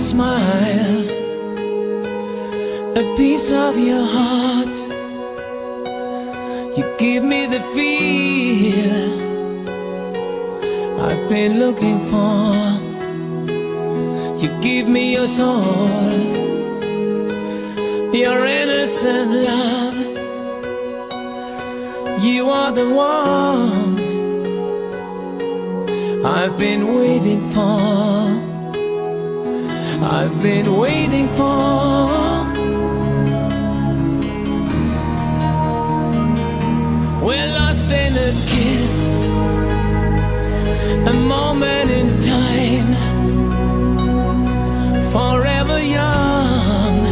smile, a piece of your heart. You give me the feel I've been looking for. You give me your soul, your innocent love. You are the one I've been waiting for. I've been waiting for. We're lost in a kiss, a moment in time, forever young,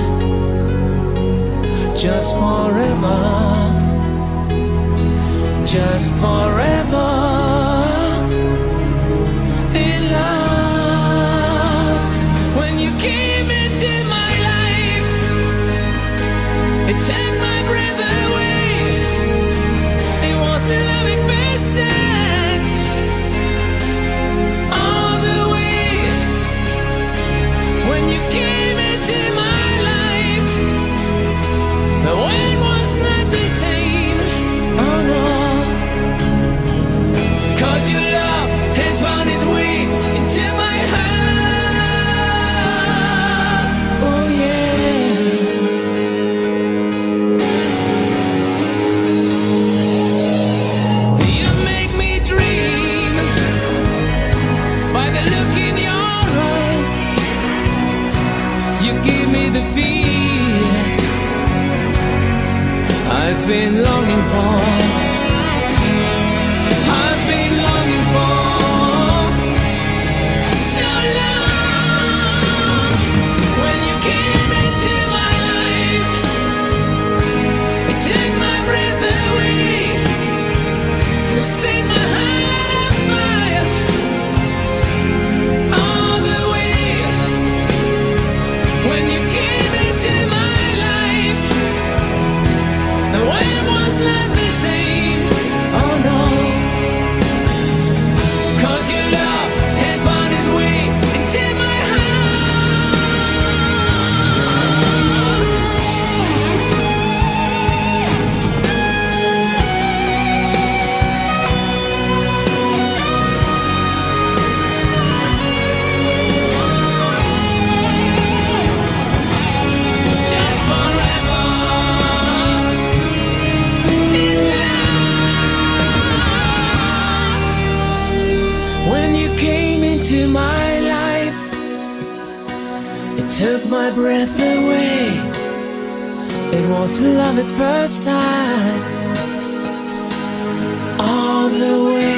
just forever, just forever. I've been longing for. Into my life, it took my breath away. It was love at first sight, all the way.